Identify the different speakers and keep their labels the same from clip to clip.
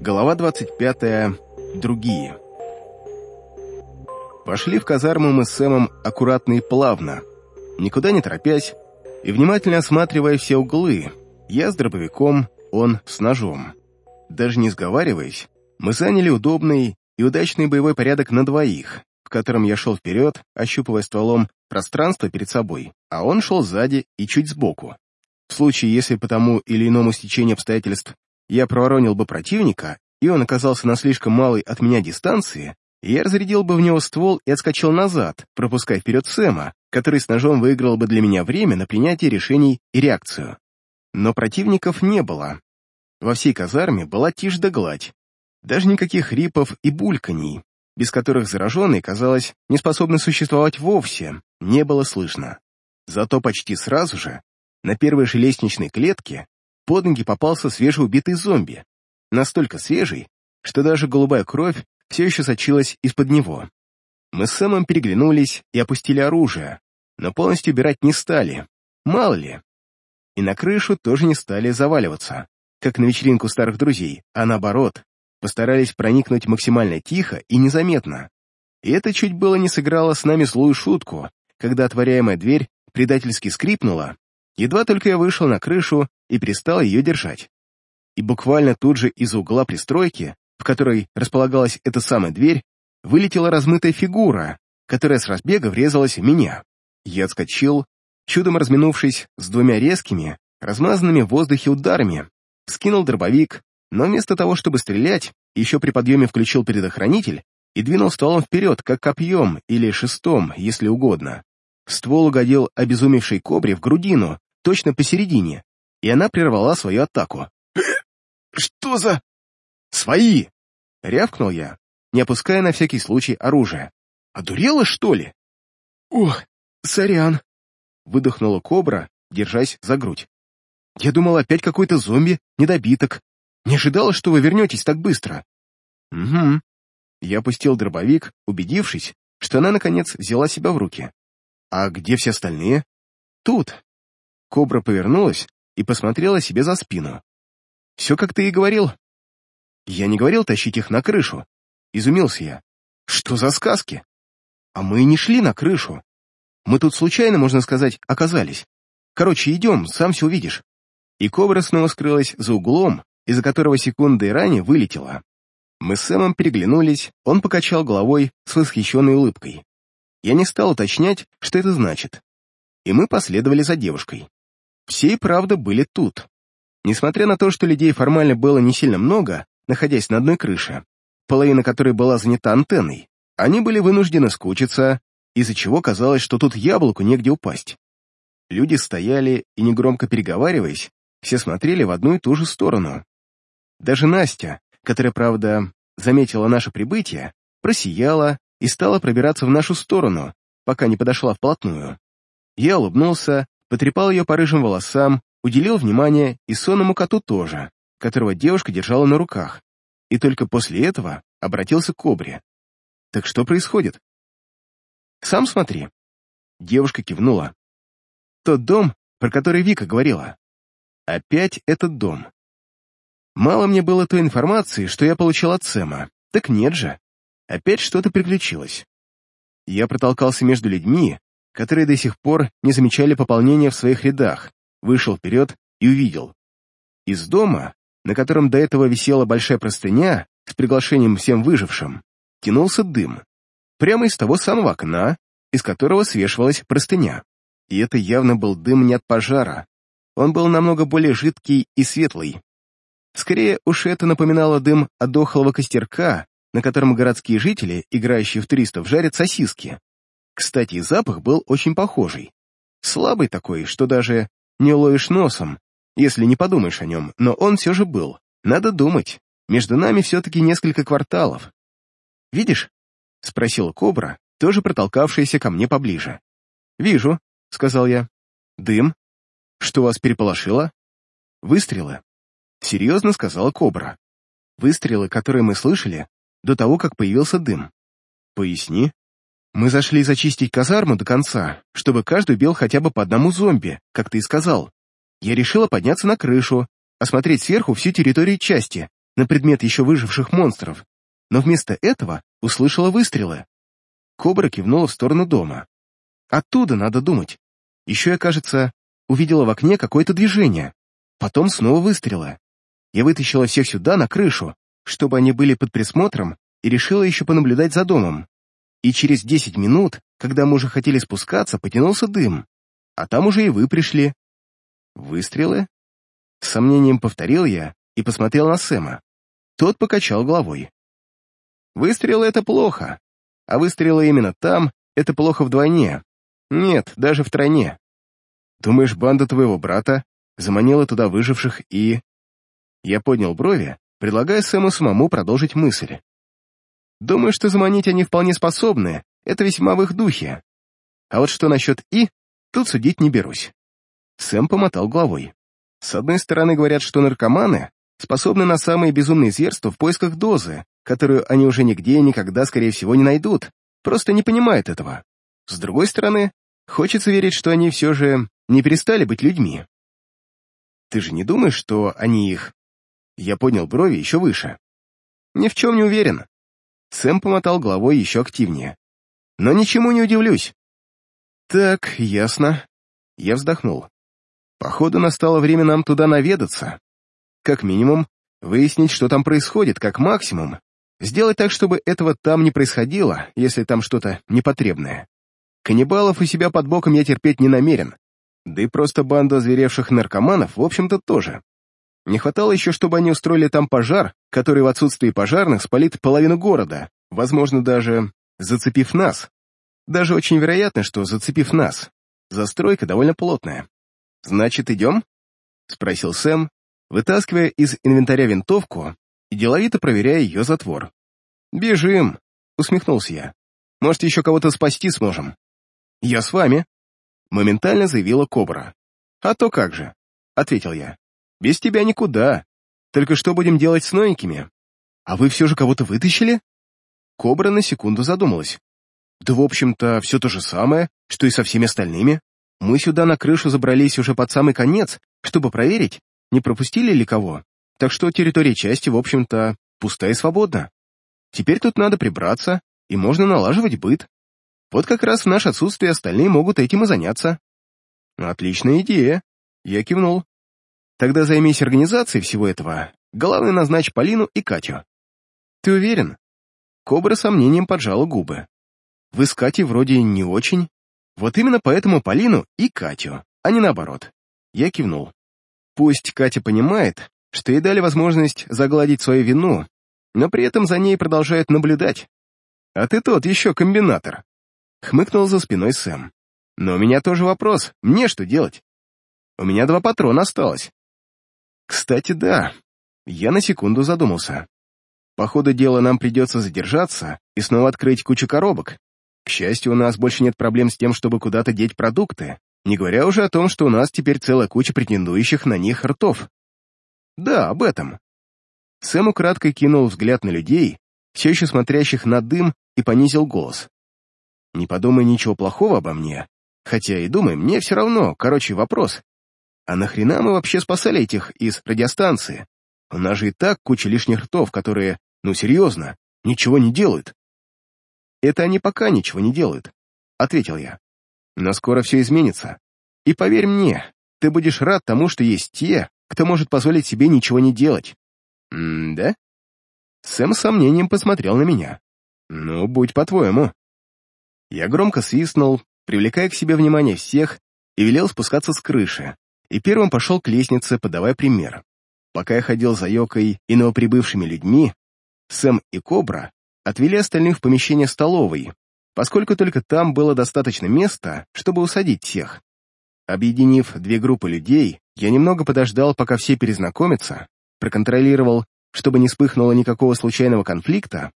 Speaker 1: Глава 25. Другие. Пошли в казарму мы с Сэмом аккуратно и плавно, никуда не торопясь и внимательно осматривая все углы. Я с дробовиком, он с ножом. Даже не сговариваясь, мы заняли удобный и удачный боевой порядок на двоих, в котором я шел вперед, ощупывая стволом пространство перед собой, а он шел сзади и чуть сбоку. В случае, если по тому или иному стечению обстоятельств я проворонил бы противника, и он оказался на слишком малой от меня дистанции, я разрядил бы в него ствол и отскочил назад, пропуская вперед Сэма, который с ножом выиграл бы для меня время на принятие решений и реакцию. Но противников не было. Во всей казарме была тишь да гладь. Даже никаких рипов и бульканий, без которых зараженный, казалось, не способны существовать вовсе, не было слышно. Зато почти сразу же, на первой же лестничной клетке, под ноги попался свежеубитый зомби. Настолько свежий, что даже голубая кровь все еще сочилась из-под него. Мы с Сэмом переглянулись и опустили оружие, но полностью убирать не стали. Мало ли. И на крышу тоже не стали заваливаться, как на вечеринку старых друзей, а наоборот, постарались проникнуть максимально тихо и незаметно. И это чуть было не сыграло с нами злую шутку, когда отворяемая дверь предательски скрипнула, едва только я вышел на крышу и перестал ее держать. И буквально тут же из угла пристройки, в которой располагалась эта самая дверь, вылетела размытая фигура, которая с разбега врезалась в меня. Я отскочил, чудом разминувшись с двумя резкими, размазанными в воздухе ударами, скинул дробовик, но вместо того, чтобы стрелять, еще при подъеме включил предохранитель и двинул стволом вперед, как копьем или шестом, если угодно. Ствол угодил обезумевшей кобре в грудину, точно посередине, и она прервала свою атаку. «Что за...» «Свои!» — рявкнул я, не опуская на всякий случай оружие. «Одурела, что ли?» «Ох, сорян!» — выдохнула кобра, держась за грудь. «Я думал, опять какой-то зомби, недобиток. Не ожидала, что вы вернетесь так быстро». «Угу». Я опустил дробовик, убедившись, что она, наконец, взяла себя в руки. «А где все остальные?» «Тут». Кобра повернулась и посмотрела себе за спину. «Все, как ты и говорил». «Я не говорил тащить их на крышу», — изумился я. «Что за сказки?» «А мы не шли на крышу. Мы тут случайно, можно сказать, оказались. Короче, идем, сам все увидишь». И кобра снова скрылась за углом, из-за которого секунды ранее вылетела. Мы с Сэмом переглянулись, он покачал головой с восхищенной улыбкой. Я не стал уточнять, что это значит. И мы последовали за девушкой. Все и правда были тут. Несмотря на то, что людей формально было не сильно много, находясь на одной крыше, половина которой была занята антенной, они были вынуждены скучиться, из-за чего казалось, что тут яблоку негде упасть. Люди стояли и, негромко переговариваясь, все смотрели в одну и ту же сторону. Даже Настя, которая, правда, заметила наше прибытие, просияла и стала пробираться в нашу сторону, пока не подошла вплотную. Я улыбнулся, потрепал ее по рыжим волосам, уделил внимание и сонному коту тоже, которого девушка держала на руках, и только после этого обратился к кобре. «Так что происходит?» «Сам смотри». Девушка кивнула. «Тот дом, про который Вика говорила. Опять этот дом. Мало мне было той информации, что я получил от Сэма. Так нет же. Опять что-то приключилось. Я протолкался между людьми, которые до сих пор не замечали пополнения в своих рядах, вышел вперед и увидел. Из дома, на котором до этого висела большая простыня с приглашением всем выжившим, тянулся дым. Прямо из того самого окна, из которого свешивалась простыня. И это явно был дым не от пожара. Он был намного более жидкий и светлый. Скорее уж это напоминало дым от дохлого костерка, на котором городские жители, играющие в туристов, жарят сосиски. Кстати, запах был очень похожий. Слабый такой, что даже не уловишь носом, если не подумаешь о нем, но он все же был. Надо думать. Между нами все-таки несколько кварталов. «Видишь?» — спросила кобра, тоже протолкавшаяся ко мне поближе. «Вижу», — сказал я. «Дым? Что вас переполошило?» «Выстрелы», — серьезно сказала кобра. «Выстрелы, которые мы слышали до того, как появился дым. Поясни». Мы зашли зачистить казарму до конца, чтобы каждый убил хотя бы по одному зомби, как ты и сказал. Я решила подняться на крышу, осмотреть сверху всю территорию части, на предмет еще выживших монстров, но вместо этого услышала выстрелы. Кобра кивнула в сторону дома. Оттуда надо думать. Еще я, кажется, увидела в окне какое-то движение. Потом снова выстрелы. Я вытащила всех сюда, на крышу, чтобы они были под присмотром, и решила еще понаблюдать за домом. И через десять минут, когда мы уже хотели спускаться, потянулся дым. А там уже и вы пришли. Выстрелы? С сомнением повторил я и посмотрел на Сэма. Тот покачал головой. Выстрелы — это плохо, а выстрелы именно там — это плохо вдвойне. Нет, даже втройне. Думаешь, банда твоего брата заманила туда выживших и... Я поднял брови, предлагая Сэму самому продолжить мысль. Думаю, что заманить они вполне способны, это весьма в их духе. А вот что насчет «и», тут судить не берусь. Сэм помотал головой. С одной стороны, говорят, что наркоманы способны на самые безумные зверства в поисках дозы, которую они уже нигде и никогда, скорее всего, не найдут, просто не понимают этого. С другой стороны, хочется верить, что они все же не перестали быть людьми. Ты же не думаешь, что они их... Я поднял брови еще выше. Ни в чем не уверен. Сэм помотал головой еще активнее. Но ничему не удивлюсь. Так, ясно. Я вздохнул. Походу, настало время нам туда наведаться. Как минимум, выяснить, что там происходит, как максимум. Сделать так, чтобы этого там не происходило, если там что-то непотребное. Каннибалов у себя под боком я терпеть не намерен. Да и просто банду озверевших наркоманов, в общем-то, тоже. Не хватало еще, чтобы они устроили там пожар, который в отсутствии пожарных спалит половину города, возможно, даже зацепив нас. Даже очень вероятно, что зацепив нас. Застройка довольно плотная. «Значит, идем?» — спросил Сэм, вытаскивая из инвентаря винтовку и деловито проверяя ее затвор. «Бежим!» — усмехнулся я. «Может, еще кого-то спасти сможем?» «Я с вами!» — моментально заявила Кобра. «А то как же!» — ответил я. Без тебя никуда. Только что будем делать с новенькими? А вы все же кого-то вытащили?» Кобра на секунду задумалась. «Да, в общем-то, все то же самое, что и со всеми остальными. Мы сюда на крышу забрались уже под самый конец, чтобы проверить, не пропустили ли кого. Так что территория части, в общем-то, пустая и свободна. Теперь тут надо прибраться, и можно налаживать быт. Вот как раз в наше отсутствие остальные могут этим и заняться». «Отличная идея», — я кивнул. Тогда займись организацией всего этого. Главное, назначь Полину и Катю. Ты уверен? Кобра сомнением поджала губы. Вы с Катей вроде не очень. Вот именно поэтому Полину и Катю, а не наоборот. Я кивнул. Пусть Катя понимает, что ей дали возможность загладить свою вину, но при этом за ней продолжают наблюдать. А ты тот еще комбинатор. Хмыкнул за спиной Сэм. Но у меня тоже вопрос, мне что делать? У меня два патрона осталось. Кстати, да. Я на секунду задумался. По ходу дела нам придется задержаться и снова открыть кучу коробок. К счастью, у нас больше нет проблем с тем, чтобы куда-то деть продукты, не говоря уже о том, что у нас теперь целая куча претендующих на них ртов. Да, об этом. Сэм украдкой кинул взгляд на людей, все еще смотрящих на дым, и понизил голос. «Не подумай ничего плохого обо мне. Хотя и думай, мне все равно, короче, вопрос. А нахрена мы вообще спасали этих из радиостанции? У нас же и так куча лишних ртов, которые, ну серьезно, ничего не делают. Это они пока ничего не делают, ответил я. Но скоро все изменится. И поверь мне, ты будешь рад тому, что есть те, кто может позволить себе ничего не делать. М-да? Сэм с сомнением посмотрел на меня. Ну, будь по-твоему. Я громко свистнул, привлекая к себе внимание всех, и велел спускаться с крыши, и первым пошел к лестнице, подавая пример. Пока я ходил за Йокой и новоприбывшими людьми, Сэм и Кобра отвели остальных в помещение столовой, поскольку только там было достаточно места, чтобы усадить всех. Объединив две группы людей, я немного подождал, пока все перезнакомятся, проконтролировал, чтобы не вспыхнуло никакого случайного конфликта,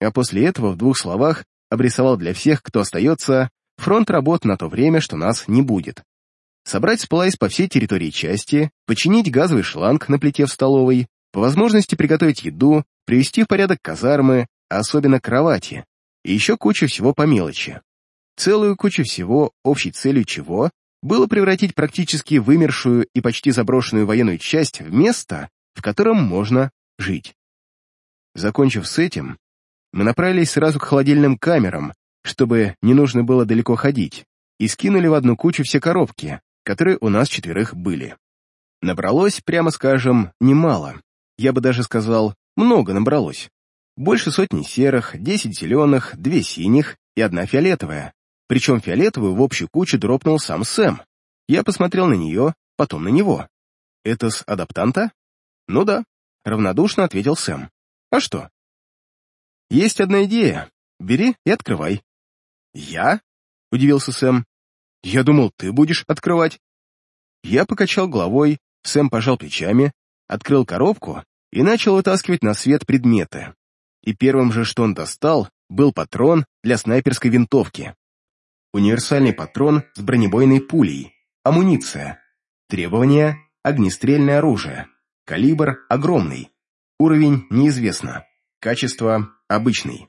Speaker 1: а после этого в двух словах обрисовал для всех, кто остается, фронт работ на то время, что нас не будет собрать сплайс по всей территории части, починить газовый шланг на плите в столовой, по возможности приготовить еду, привести в порядок казармы, а особенно кровати, и еще кучу всего по мелочи. Целую кучу всего, общей целью чего было превратить практически вымершую и почти заброшенную военную часть в место, в котором можно жить. Закончив с этим, мы направились сразу к холодильным камерам, чтобы не нужно было далеко ходить, и скинули в одну кучу все коробки, которые у нас четверых были. Набралось, прямо скажем, немало. Я бы даже сказал, много набралось. Больше сотни серых, десять зеленых, две синих и одна фиолетовая. Причем фиолетовую в общую кучу дропнул сам Сэм. Я посмотрел на нее, потом на него. «Это с адаптанта?» «Ну да», — равнодушно ответил Сэм. «А что?» «Есть одна идея. Бери и открывай». «Я?» — удивился Сэм. «Я думал, ты будешь открывать». Я покачал головой, Сэм пожал плечами, открыл коробку и начал вытаскивать на свет предметы. И первым же, что он достал, был патрон для снайперской винтовки. Универсальный патрон с бронебойной пулей, амуниция. Требования – огнестрельное оружие. Калибр – огромный. Уровень – неизвестно. Качество – обычный.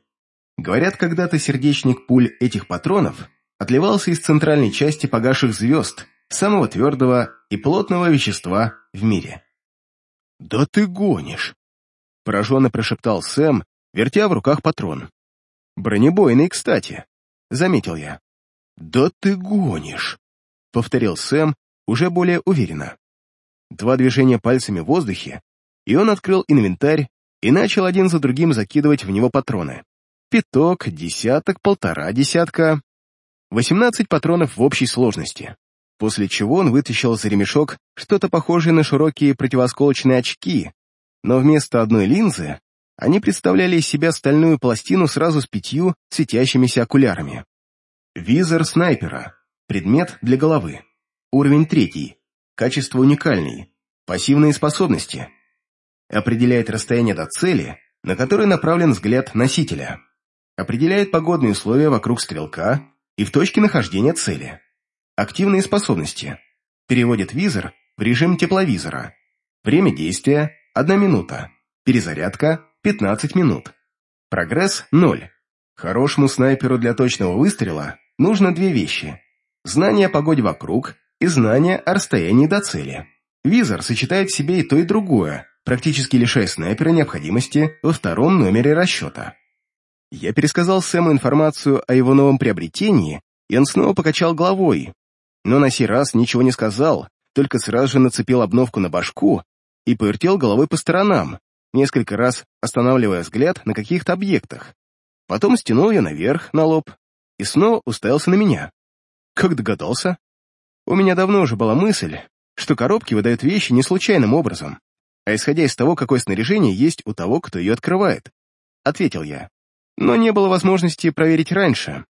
Speaker 1: Говорят, когда-то сердечник пуль этих патронов отливался из центральной части погаших звезд, самого твердого и плотного вещества в мире. «Да ты гонишь!» — пораженно прошептал Сэм, вертя в руках патрон. «Бронебойный, кстати», — заметил я. «Да ты гонишь!» — повторил Сэм уже более уверенно. Два движения пальцами в воздухе, и он открыл инвентарь и начал один за другим закидывать в него патроны. Пяток, десяток, полтора десятка. Восемнадцать патронов в общей сложности после чего он вытащил за ремешок что-то похожее на широкие противосколочные очки, но вместо одной линзы они представляли из себя стальную пластину сразу с пятью светящимися окулярами. Визор снайпера. Предмет для головы. Уровень третий. Качество уникальный. Пассивные способности. Определяет расстояние до цели, на которое направлен взгляд носителя. Определяет погодные условия вокруг стрелка и в точке нахождения цели. Активные способности. Переводит визор в режим тепловизора. Время действия – 1 минута. Перезарядка – 15 минут. Прогресс – 0. Хорошему снайперу для точного выстрела нужно две вещи. Знание о погоде вокруг и знание о расстоянии до цели. Визор сочетает в себе и то, и другое, практически лишая снайпера необходимости во втором номере расчета. Я пересказал Сэму информацию о его новом приобретении, и он снова покачал головой, но на сей раз ничего не сказал, только сразу же нацепил обновку на башку и повертел головой по сторонам, несколько раз останавливая взгляд на каких-то объектах. Потом стянул ее наверх, на лоб, и снова уставился на меня. Как догадался? У меня давно уже была мысль, что коробки выдают вещи не случайным образом, а исходя из того, какое снаряжение есть у того, кто ее открывает. Ответил я. Но не было возможности проверить раньше,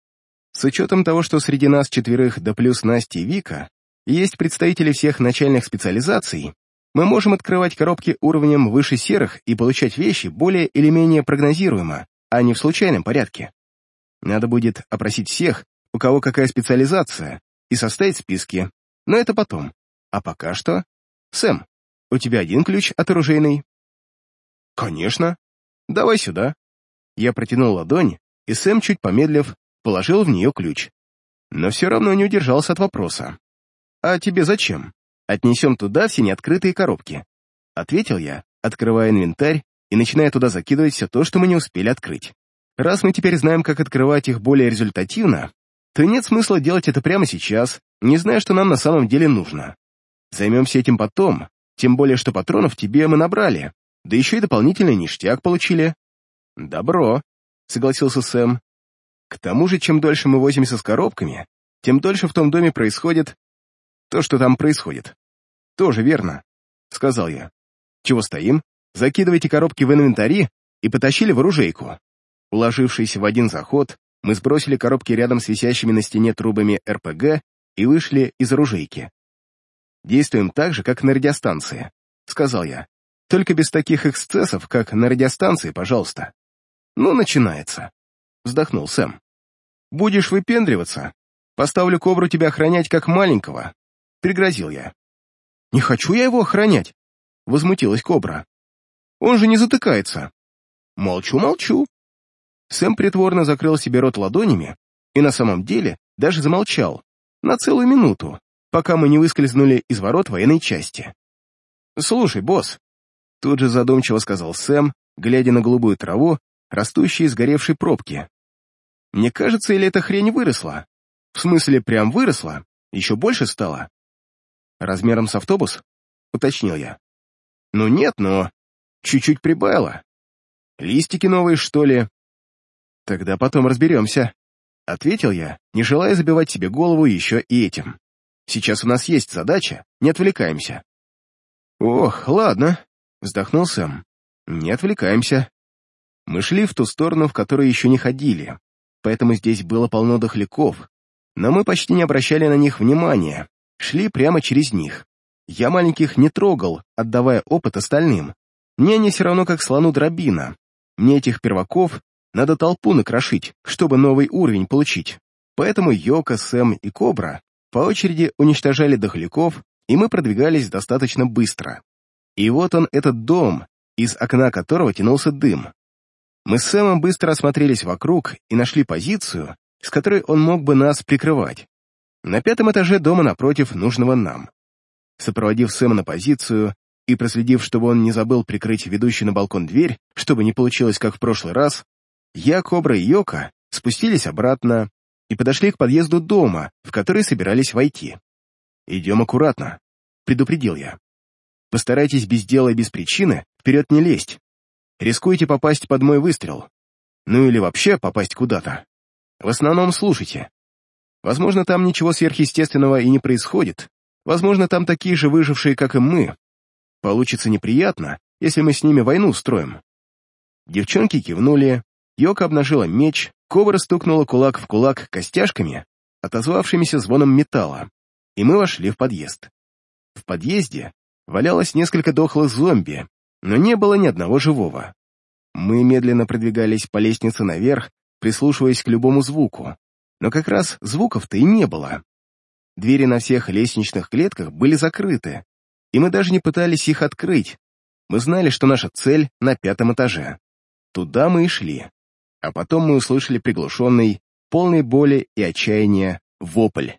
Speaker 1: с учетом того, что среди нас четверых, да плюс Настя и Вика, есть представители всех начальных специализаций, мы можем открывать коробки уровнем выше серых и получать вещи более или менее прогнозируемо, а не в случайном порядке. Надо будет опросить всех, у кого какая специализация, и составить списки, но это потом. А пока что... Сэм, у тебя один ключ от оружейной? Конечно. Давай сюда. Я протянул ладонь, и Сэм, чуть помедлив, положил в нее ключ. Но все равно не удержался от вопроса. «А тебе зачем? Отнесем туда все неоткрытые коробки». Ответил я, открывая инвентарь и начиная туда закидывать все то, что мы не успели открыть. Раз мы теперь знаем, как открывать их более результативно, то нет смысла делать это прямо сейчас, не зная, что нам на самом деле нужно. Займемся этим потом, тем более, что патронов тебе мы набрали, да еще и дополнительный ништяк получили. «Добро», — согласился Сэм, к тому же, чем дольше мы возимся с коробками, тем дольше в том доме происходит то, что там происходит. Тоже верно, сказал я. Чего стоим? Закидывайте коробки в инвентари и потащили в оружейку. Уложившись в один заход, мы сбросили коробки рядом с висящими на стене трубами РПГ и вышли из оружейки. «Действуем так же, как на радиостанции», — сказал я. «Только без таких эксцессов, как на радиостанции, пожалуйста». «Ну, начинается» вздохнул Сэм. «Будешь выпендриваться? Поставлю кобру тебя охранять как маленького», — пригрозил я. «Не хочу я его охранять», — возмутилась кобра. «Он же не затыкается». «Молчу, молчу». Сэм притворно закрыл себе рот ладонями и на самом деле даже замолчал на целую минуту, пока мы не выскользнули из ворот военной части. «Слушай, босс», — тут же задумчиво сказал Сэм, глядя на голубую траву, растущую из горевшей пробки. Мне кажется, или эта хрень выросла? В смысле, прям выросла? Еще больше стало? Размером с автобус? Уточнил я. Ну нет, но чуть-чуть прибавила. Листики новые, что ли? Тогда потом разберемся. Ответил я, не желая забивать себе голову еще и этим. Сейчас у нас есть задача, не отвлекаемся. Ох, ладно, вздохнул Сэм. Не отвлекаемся. Мы шли в ту сторону, в которой еще не ходили, поэтому здесь было полно дохляков, но мы почти не обращали на них внимания, шли прямо через них. Я маленьких не трогал, отдавая опыт остальным. Мне они все равно как слону дробина. Мне этих перваков надо толпу накрошить, чтобы новый уровень получить. Поэтому Йока, Сэм и Кобра по очереди уничтожали дохляков, и мы продвигались достаточно быстро. И вот он, этот дом, из окна которого тянулся дым. Мы с Сэмом быстро осмотрелись вокруг и нашли позицию, с которой он мог бы нас прикрывать. На пятом этаже дома напротив нужного нам. Сопроводив Сэма на позицию и проследив, чтобы он не забыл прикрыть ведущую на балкон дверь, чтобы не получилось, как в прошлый раз, я, Кобра и Йока спустились обратно и подошли к подъезду дома, в который собирались войти. «Идем аккуратно», — предупредил я. «Постарайтесь без дела и без причины вперед не лезть. Рискуете попасть под мой выстрел. Ну или вообще попасть куда-то. В основном слушайте. Возможно, там ничего сверхъестественного и не происходит. Возможно, там такие же выжившие, как и мы. Получится неприятно, если мы с ними войну устроим. Девчонки кивнули, Йока обнажила меч, Кобра стукнула кулак в кулак костяшками, отозвавшимися звоном металла, и мы вошли в подъезд. В подъезде валялось несколько дохлых зомби, но не было ни одного живого. Мы медленно продвигались по лестнице наверх, прислушиваясь к любому звуку, но как раз звуков-то и не было. Двери на всех лестничных клетках были закрыты, и мы даже не пытались их открыть. Мы знали, что наша цель на пятом этаже. Туда мы и шли. А потом мы услышали приглушенный, полный боли и отчаяния вопль.